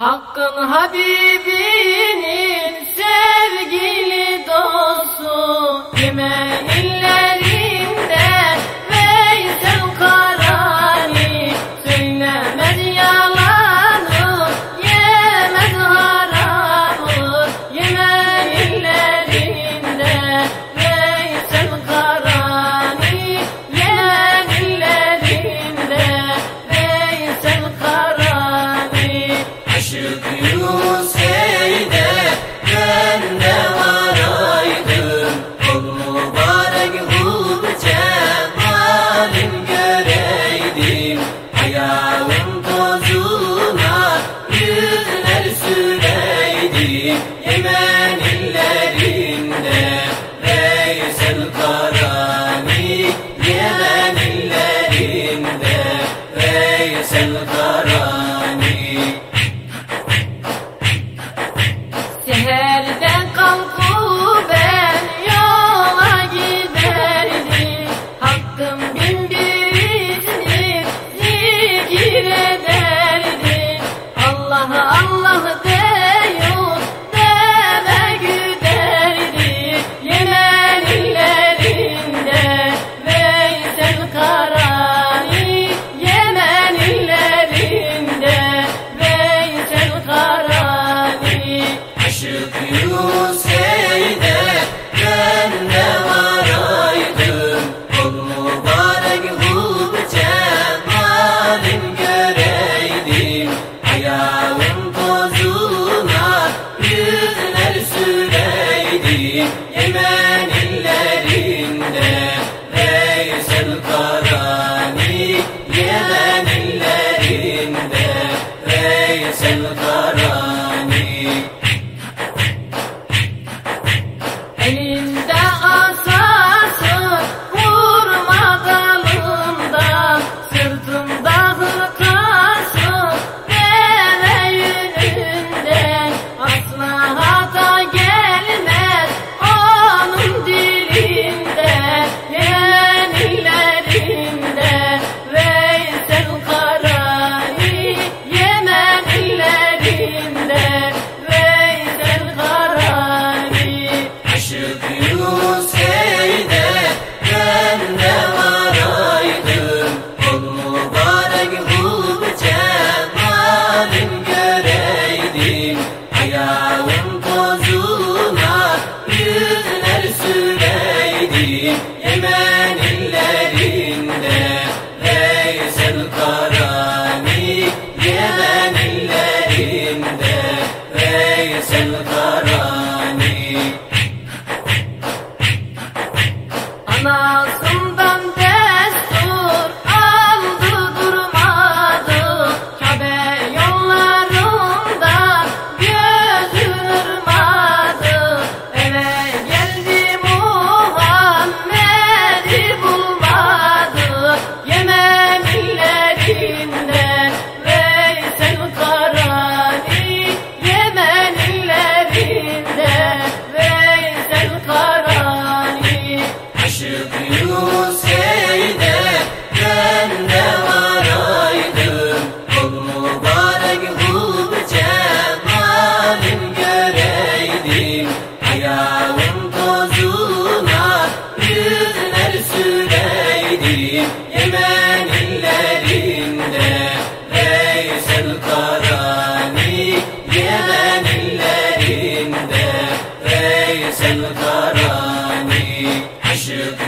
Hakkın Habibinin sevgili dostu. Kime you. Hayalin tozuna yüzler süreydi Yemen illerinde Veysel Kaya I'm out. Yunus Eyde ben de varaydım Kul göreydim Ayağım tozuna yüzler süreydim Yemen illerinde Veysel Karani Yemen illerinde Veysel Karani. Aşık